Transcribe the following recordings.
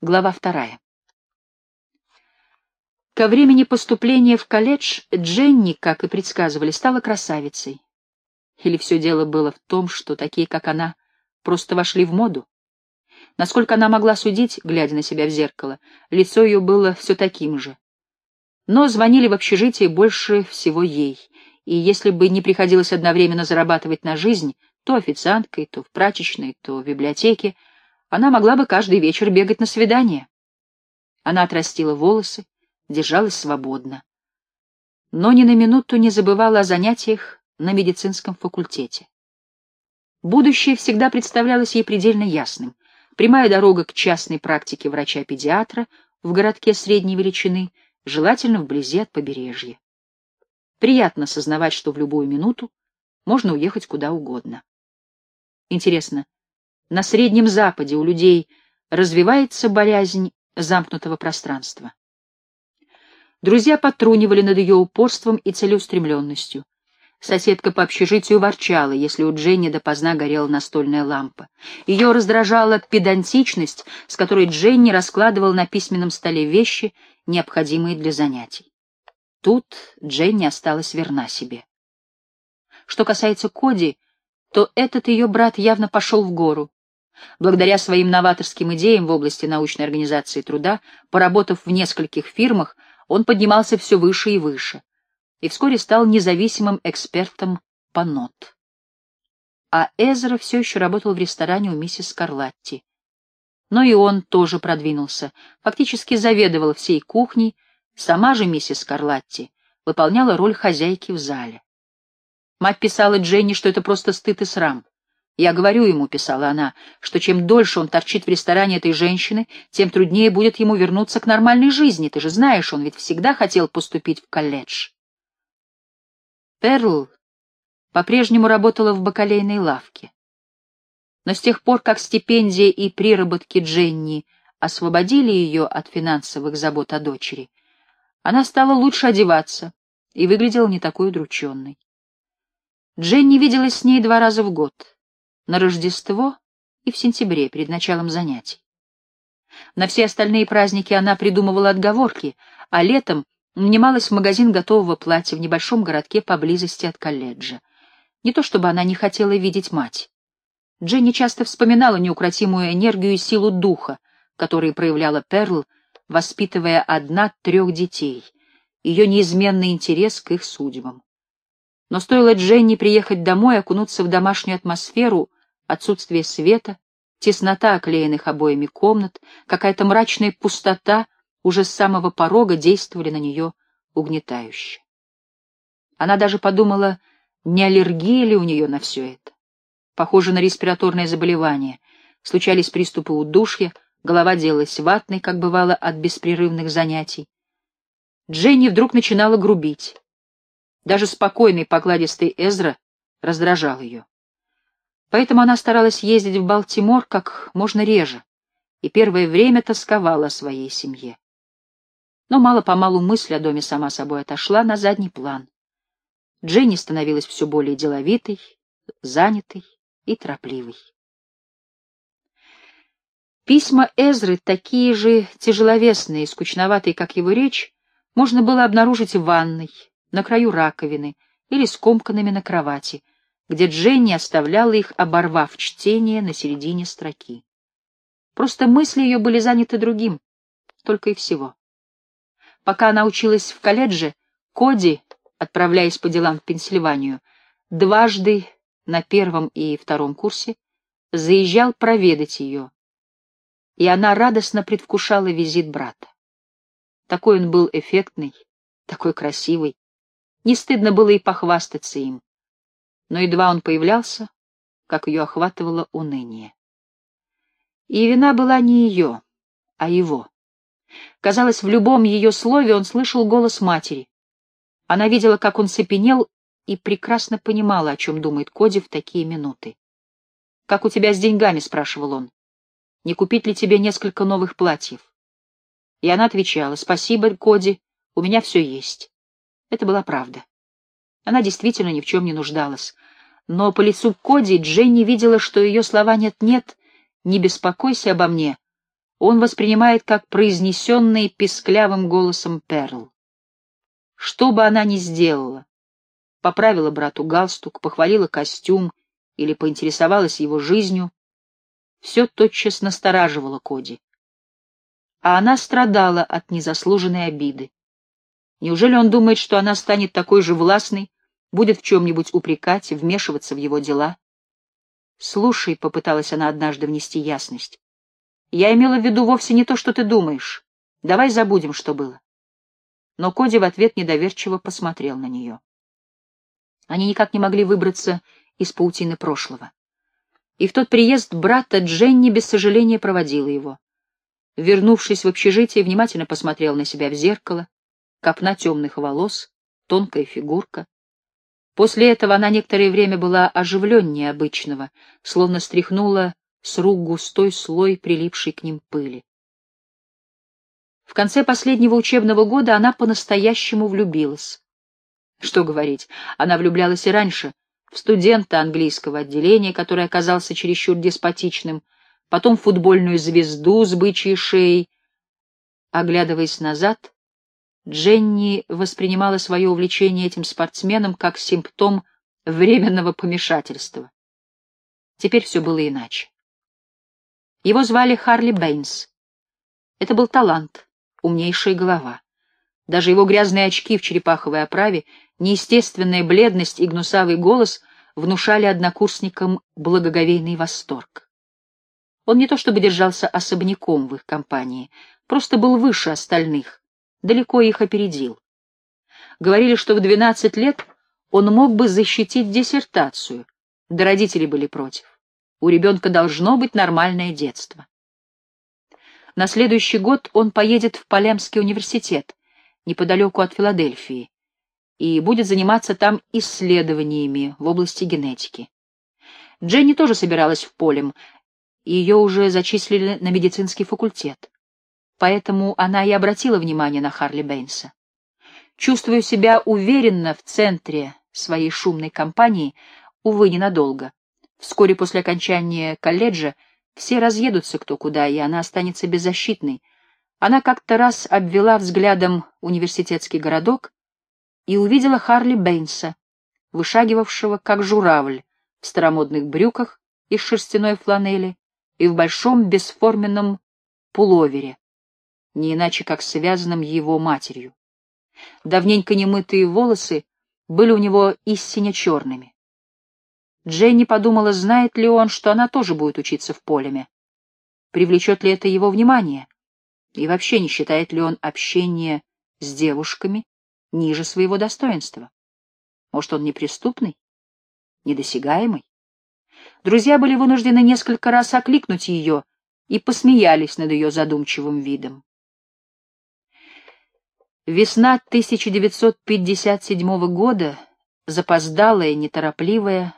Глава вторая. Ко времени поступления в колледж Дженни, как и предсказывали, стала красавицей. Или все дело было в том, что такие, как она, просто вошли в моду? Насколько она могла судить, глядя на себя в зеркало, лицо ее было все таким же. Но звонили в общежитие больше всего ей, и если бы не приходилось одновременно зарабатывать на жизнь, то официанткой, то в прачечной, то в библиотеке, она могла бы каждый вечер бегать на свидание. Она отрастила волосы, держалась свободно. Но ни на минуту не забывала о занятиях на медицинском факультете. Будущее всегда представлялось ей предельно ясным. Прямая дорога к частной практике врача-педиатра в городке средней величины, желательно вблизи от побережья. Приятно сознавать, что в любую минуту можно уехать куда угодно. Интересно, на Среднем Западе у людей развивается боязнь замкнутого пространства. Друзья потрунивали над ее упорством и целеустремленностью. Соседка по общежитию ворчала, если у Дженни допоздна горела настольная лампа. Ее раздражала педантичность, с которой Дженни раскладывал на письменном столе вещи, необходимые для занятий. Тут Дженни осталась верна себе. Что касается Коди, то этот ее брат явно пошел в гору. Благодаря своим новаторским идеям в области научной организации труда, поработав в нескольких фирмах, он поднимался все выше и выше, и вскоре стал независимым экспертом по нот. А Эзра все еще работал в ресторане у миссис Скарлатти. Но и он тоже продвинулся, фактически заведовал всей кухней, сама же миссис Скарлатти выполняла роль хозяйки в зале. Мать писала Дженни, что это просто стыд и срам. «Я говорю ему», — писала она, — «что чем дольше он торчит в ресторане этой женщины, тем труднее будет ему вернуться к нормальной жизни. Ты же знаешь, он ведь всегда хотел поступить в колледж». Перл по-прежнему работала в бакалейной лавке. Но с тех пор, как стипендия и приработки Дженни освободили ее от финансовых забот о дочери, она стала лучше одеваться и выглядела не такой удрученной. Дженни виделась с ней два раза в год — на Рождество и в сентябре, перед началом занятий. На все остальные праздники она придумывала отговорки, а летом нанималась в магазин готового платья в небольшом городке поблизости от колледжа. Не то чтобы она не хотела видеть мать. Дженни часто вспоминала неукротимую энергию и силу духа, которые проявляла Перл, воспитывая одна трех детей, ее неизменный интерес к их судьбам. Но стоило Дженни приехать домой, окунуться в домашнюю атмосферу, отсутствие света, теснота оклеенных обоями комнат, какая-то мрачная пустота уже с самого порога действовали на нее угнетающе. Она даже подумала, не аллергия ли у нее на все это. Похоже на респираторное заболевание. Случались приступы удушья, голова делалась ватной, как бывало от беспрерывных занятий. Дженни вдруг начинала грубить. Даже спокойный покладистый Эзра раздражал ее. Поэтому она старалась ездить в Балтимор как можно реже, и первое время тосковала о своей семье. Но мало-помалу мысль о доме сама собой отошла на задний план. Дженни становилась все более деловитой, занятой и торопливой. Письма Эзры, такие же тяжеловесные и скучноватые, как его речь, можно было обнаружить в ванной, на краю раковины или скомканными на кровати — где Дженни оставляла их, оборвав чтение на середине строки. Просто мысли ее были заняты другим, только и всего. Пока она училась в колледже, Коди, отправляясь по делам в Пенсильванию, дважды на первом и втором курсе заезжал проведать ее, и она радостно предвкушала визит брата. Такой он был эффектный, такой красивый, не стыдно было и похвастаться им но едва он появлялся, как ее охватывало уныние. И вина была не ее, а его. Казалось, в любом ее слове он слышал голос матери. Она видела, как он цепенел, и прекрасно понимала, о чем думает Коди в такие минуты. «Как у тебя с деньгами?» — спрашивал он. «Не купить ли тебе несколько новых платьев?» И она отвечала, «Спасибо, Коди, у меня все есть». Это была правда. Она действительно ни в чем не нуждалась. Но по лицу Коди Дженни видела, что ее слова «нет-нет», «не беспокойся обо мне», он воспринимает как произнесенные писклявым голосом Перл. Что бы она ни сделала, поправила брату галстук, похвалила костюм или поинтересовалась его жизнью, все тотчас настораживало Коди. А она страдала от незаслуженной обиды. Неужели он думает, что она станет такой же властной, будет в чем-нибудь упрекать, вмешиваться в его дела? «Слушай», — попыталась она однажды внести ясность, — «я имела в виду вовсе не то, что ты думаешь. Давай забудем, что было». Но Коди в ответ недоверчиво посмотрел на нее. Они никак не могли выбраться из паутины прошлого. И в тот приезд брата Дженни без сожаления проводила его. Вернувшись в общежитие, внимательно посмотрел на себя в зеркало, копна темных волос, тонкая фигурка. После этого она некоторое время была оживленнее обычного, словно стряхнула с рук густой слой прилипшей к ним пыли. В конце последнего учебного года она по-настоящему влюбилась. Что говорить, она влюблялась и раньше, в студента английского отделения, который оказался чересчур деспотичным, потом в футбольную звезду с бычьей шеей. Оглядываясь назад, Дженни воспринимала свое увлечение этим спортсменом как симптом временного помешательства. Теперь все было иначе. Его звали Харли Бэйнс. Это был талант, умнейшая голова. Даже его грязные очки в черепаховой оправе, неестественная бледность и гнусавый голос внушали однокурсникам благоговейный восторг. Он не то чтобы держался особняком в их компании, просто был выше остальных, далеко их опередил. Говорили, что в 12 лет он мог бы защитить диссертацию, да родители были против. У ребенка должно быть нормальное детство. На следующий год он поедет в Палемский университет, неподалеку от Филадельфии, и будет заниматься там исследованиями в области генетики. Дженни тоже собиралась в Полем, ее уже зачислили на медицинский факультет. Поэтому она и обратила внимание на Харли Бэйнса. Чувствуя себя уверенно в центре своей шумной компании, увы, ненадолго. Вскоре после окончания колледжа все разъедутся кто куда, и она останется беззащитной, она как-то раз обвела взглядом университетский городок и увидела Харли Бэйнса, вышагивавшего как журавль в старомодных брюках из шерстяной фланели и в большом бесформенном пуловере, не иначе как связанном его матерью. Давненько немытые волосы были у него истинно черными. Дженни подумала, знает ли он, что она тоже будет учиться в Полеме. Привлечет ли это его внимание? И вообще не считает ли он общение с девушками ниже своего достоинства? Может, он неприступный? Недосягаемый? Друзья были вынуждены несколько раз окликнуть ее и посмеялись над ее задумчивым видом. Весна 1957 года, запоздалая, неторопливая,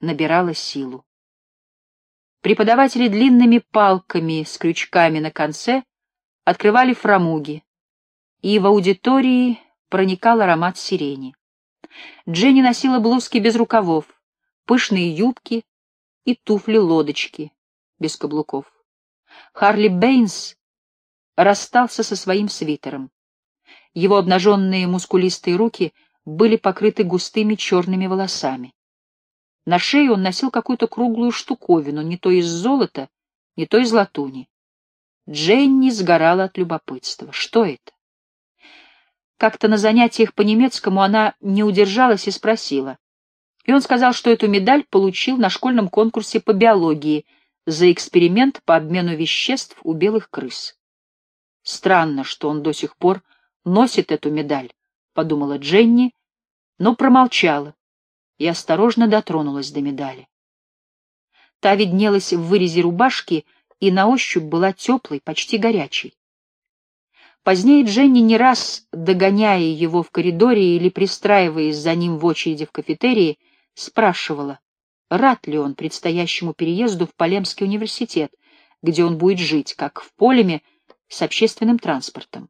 набирала силу. Преподаватели длинными палками с крючками на конце открывали фрамуги, и в аудитории проникал аромат сирени. Дженни носила блузки без рукавов, пышные юбки и туфли-лодочки без каблуков. Харли Бэйнс расстался со своим свитером. Его обнаженные мускулистые руки были покрыты густыми черными волосами. На шее он носил какую-то круглую штуковину, не то из золота, не то из латуни. Дженни сгорала от любопытства. Что это? Как-то на занятиях по немецкому она не удержалась и спросила. И он сказал, что эту медаль получил на школьном конкурсе по биологии за эксперимент по обмену веществ у белых крыс. Странно, что он до сих пор носит эту медаль, — подумала Дженни, но промолчала и осторожно дотронулась до медали. Та виднелась в вырезе рубашки и на ощупь была теплой, почти горячей. Позднее Дженни не раз, догоняя его в коридоре или пристраиваясь за ним в очереди в кафетерии, спрашивала, рад ли он предстоящему переезду в Полемский университет, где он будет жить, как в Полеме, с общественным транспортом.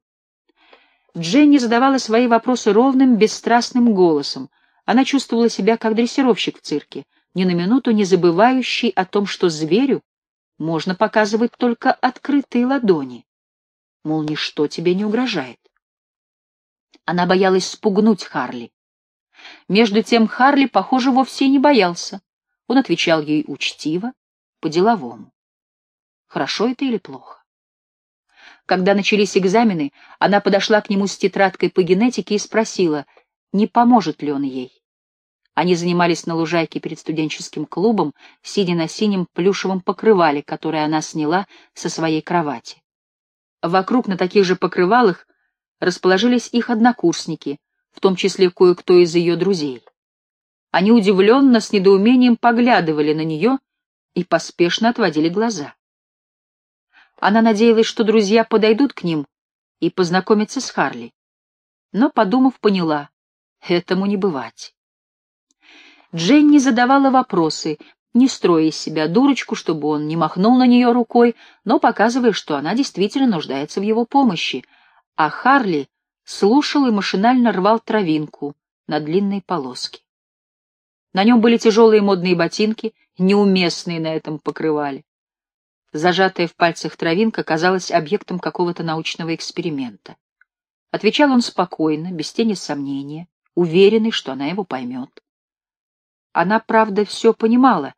Дженни задавала свои вопросы ровным, бесстрастным голосом. Она чувствовала себя как дрессировщик в цирке, ни на минуту не забывающий о том, что зверю можно показывать только открытые ладони, мол, ничто тебе не угрожает. Она боялась спугнуть Харли. Между тем Харли, похоже, вовсе не боялся. Он отвечал ей учтиво, по-деловому. Хорошо это или плохо? Когда начались экзамены, она подошла к нему с тетрадкой по генетике и спросила, не поможет ли он ей. Они занимались на лужайке перед студенческим клубом, сидя на синем плюшевом покрывале, которое она сняла со своей кровати. Вокруг на таких же покрывалах расположились их однокурсники, в том числе кое-кто из ее друзей. Они удивленно, с недоумением поглядывали на нее и поспешно отводили глаза. Она надеялась, что друзья подойдут к ним и познакомятся с Харли. Но, подумав, поняла — этому не бывать. Дженни задавала вопросы, не строя из себя дурочку, чтобы он не махнул на нее рукой, но показывая, что она действительно нуждается в его помощи, а Харли слушал и машинально рвал травинку на длинной полоске. На нем были тяжелые модные ботинки, неуместные на этом покрывале. Зажатая в пальцах травинка казалась объектом какого-то научного эксперимента. Отвечал он спокойно, без тени сомнения, уверенный, что она его поймет. Она, правда, все понимала,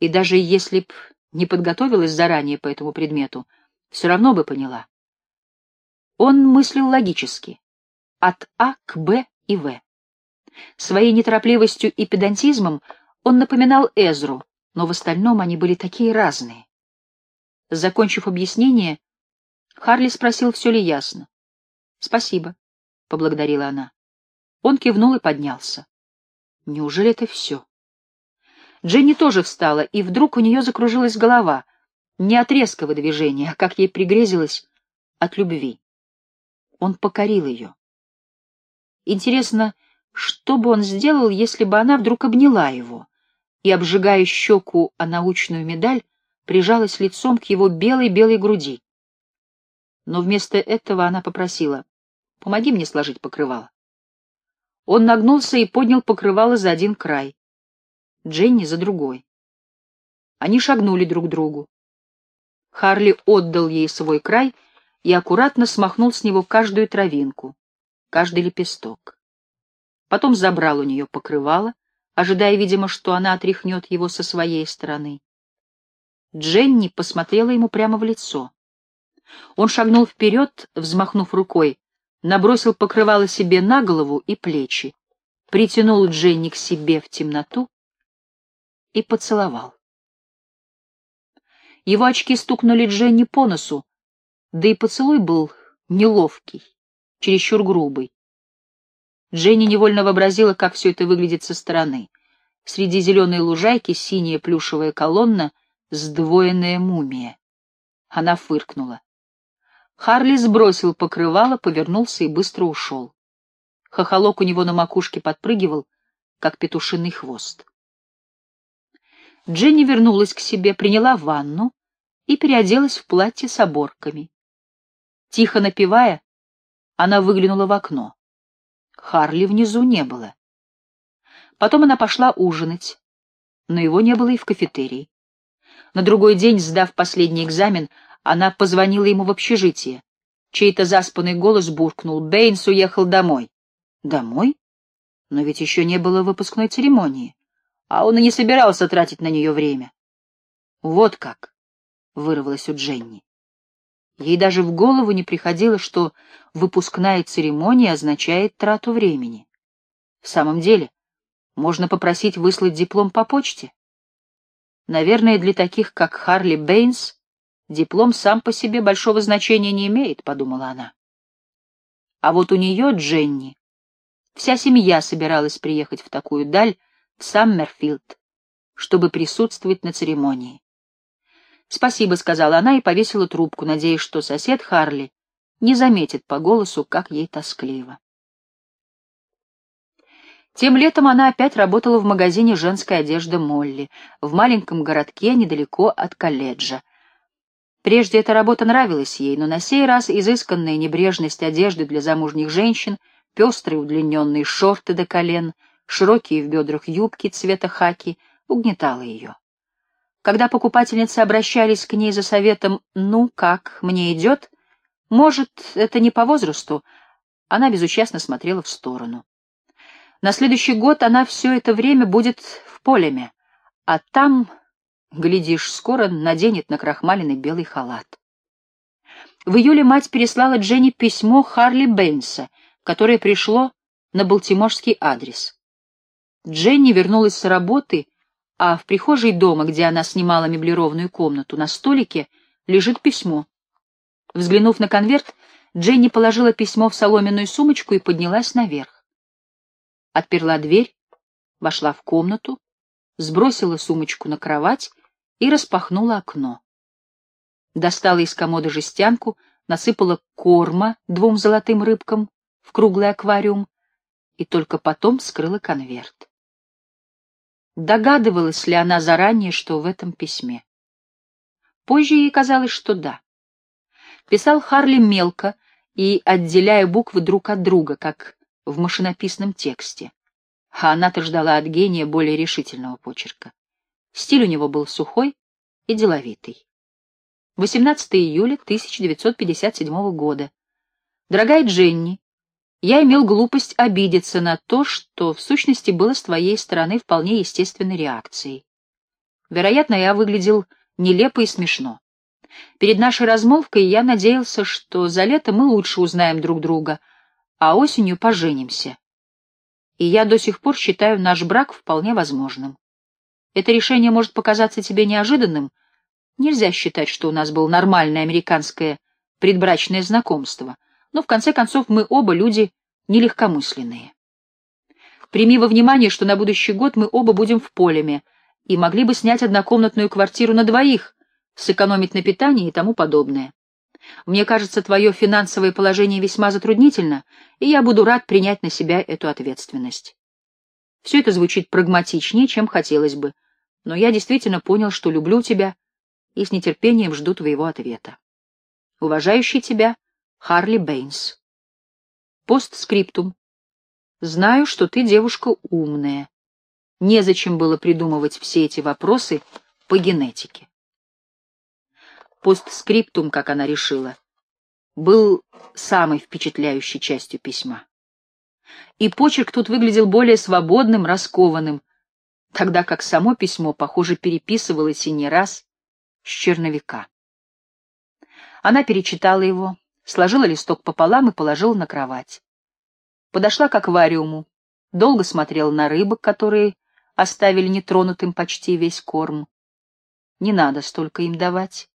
и даже если б не подготовилась заранее по этому предмету, все равно бы поняла. Он мыслил логически, от А к Б и В. Своей неторопливостью и педантизмом он напоминал Эзру, но в остальном они были такие разные. Закончив объяснение, Харли спросил, все ли ясно. «Спасибо», — поблагодарила она. Он кивнул и поднялся. Неужели это все? Дженни тоже встала, и вдруг у нее закружилась голова. Не от резкого движения, а, как ей пригрезилось, от любви. Он покорил ее. Интересно, что бы он сделал, если бы она вдруг обняла его и, обжигая щеку о научную медаль, прижалась лицом к его белой-белой груди. Но вместо этого она попросила, «Помоги мне сложить покрывало». Он нагнулся и поднял покрывало за один край. Дженни за другой. Они шагнули друг к другу. Харли отдал ей свой край и аккуратно смахнул с него каждую травинку, каждый лепесток. Потом забрал у нее покрывало, ожидая, видимо, что она отряхнет его со своей стороны. Дженни посмотрела ему прямо в лицо. Он шагнул вперед, взмахнув рукой, набросил покрывало себе на голову и плечи, притянул Дженни к себе в темноту и поцеловал. Его очки стукнули Дженни по носу, да и поцелуй был неловкий, чересчур грубый. Дженни невольно вообразила, как все это выглядит со стороны. Среди зеленой лужайки синяя плюшевая колонна, сдвоенная мумия. Она фыркнула. Харли сбросил покрывало, повернулся и быстро ушел. Хохолок у него на макушке подпрыгивал, как петушиный хвост. Дженни вернулась к себе, приняла ванну и переоделась в платье с оборками. Тихо напевая, она выглянула в окно. Харли внизу не было. Потом она пошла ужинать, но его не было и в кафетерии. На другой день, сдав последний экзамен, она позвонила ему в общежитие. Чей-то заспанный голос буркнул. Бэйнс уехал домой. Домой? Но ведь еще не было выпускной церемонии. А он и не собирался тратить на нее время. Вот как, — вырвалось у Дженни. Ей даже в голову не приходило, что выпускная церемония означает трату времени. В самом деле, можно попросить выслать диплом по почте. Наверное, для таких, как Харли Бэйнс, Диплом сам по себе большого значения не имеет, — подумала она. А вот у нее, Дженни, вся семья собиралась приехать в такую даль, в Саммерфилд, чтобы присутствовать на церемонии. «Спасибо», — сказала она и повесила трубку, надеясь, что сосед Харли не заметит по голосу, как ей тоскливо. Тем летом она опять работала в магазине женской одежды Молли, в маленьком городке недалеко от колледжа. Прежде эта работа нравилась ей, но на сей раз изысканная небрежность одежды для замужних женщин, пестрые удлиненные шорты до колен, широкие в бедрах юбки цвета хаки угнетала ее. Когда покупательницы обращались к ней за советом «ну, как, мне идет», может, это не по возрасту, она безучастно смотрела в сторону. На следующий год она все это время будет в Полеме, а там, глядишь, скоро наденет на крахмаленный белый халат. В июле мать переслала Дженни письмо Харли Бэйнса, которое пришло на балтиморский адрес. Дженни вернулась с работы, а в прихожей дома, где она снимала меблированную комнату, на столике лежит письмо. Взглянув на конверт, Дженни положила письмо в соломенную сумочку и поднялась наверх. Отперла дверь, вошла в комнату, сбросила сумочку на кровать и распахнула окно. Достала из комода жестянку, насыпала корма двум золотым рыбкам в круглый аквариум и только потом скрыла конверт. Догадывалась ли она заранее, что в этом письме? Позже ей казалось, что да. Писал Харли мелко и отделяя буквы друг от друга, как в машинописном тексте. А она-то ждала от гения более решительного почерка. Стиль у него был сухой и деловитый. 18 июля 1957 года. Дорогая Дженни, я имел глупость обидеться на то, что в сущности было с твоей стороны вполне естественной реакцией. Вероятно, я выглядел нелепо и смешно. Перед нашей размолвкой я надеялся, что за лето мы лучше узнаем друг друга, а осенью поженимся. И я до сих пор считаю наш брак вполне возможным. Это решение может показаться тебе неожиданным. Нельзя считать, что у нас было нормальное американское предбрачное знакомство — но в конце концов мы оба люди нелегкомысленные. Прими во внимание, что на будущий год мы оба будем в Полеме и могли бы снять однокомнатную квартиру на двоих, сэкономить на питании и тому подобное. Мне кажется, твое финансовое положение весьма затруднительно, и я буду рад принять на себя эту ответственность. Все это звучит прагматичнее, чем хотелось бы, но я действительно понял, что люблю тебя и с нетерпением жду твоего ответа. Уважающий тебя Харли Бэйнс. Постскриптум. Знаю, что ты девушка умная. Незачем было придумывать все эти вопросы по генетике. Постскриптум, как она решила, был самой впечатляющей частью письма. И почерк тут выглядел более свободным, раскованным, тогда как само письмо, похоже, переписывалось и не раз с черновика. Она перечитала его, сложила листок пополам и положила на кровать. Подошла к аквариуму, долго смотрела на рыбок, которые оставили нетронутым почти весь корм. Не надо столько им давать.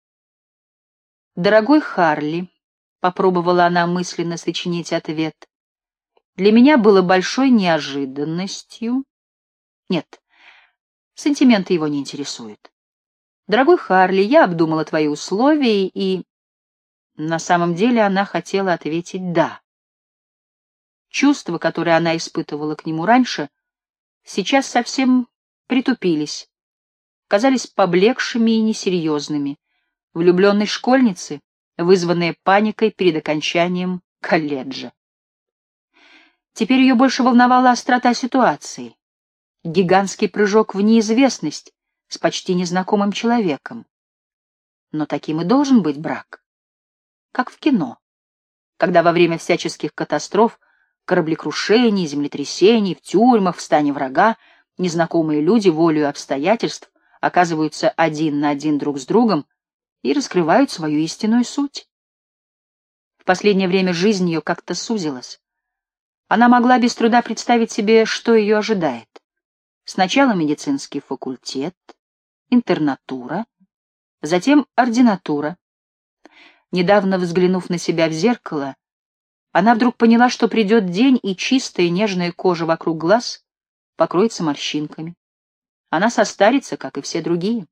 «Дорогой Харли», — попробовала она мысленно сочинить ответ, — «для меня было большой неожиданностью...» Нет, сантименты его не интересуют. «Дорогой Харли, я обдумала твои условия и...» На самом деле она хотела ответить «да». Чувства, которые она испытывала к нему раньше, сейчас совсем притупились, казались поблекшими и несерьезными, влюбленной школьницы, вызванной паникой перед окончанием колледжа. Теперь ее больше волновала острота ситуации, гигантский прыжок в неизвестность с почти незнакомым человеком. Но таким и должен быть брак как в кино, когда во время всяческих катастроф, кораблекрушений, землетрясений, в тюрьмах, в стане врага, незнакомые люди волею обстоятельств оказываются один на один друг с другом и раскрывают свою истинную суть. В последнее время жизнь ее как-то сузилась. Она могла без труда представить себе, что ее ожидает. Сначала медицинский факультет, интернатура, затем ординатура, Недавно взглянув на себя в зеркало, она вдруг поняла, что придет день, и чистая нежная кожа вокруг глаз покроется морщинками. Она состарится, как и все другие.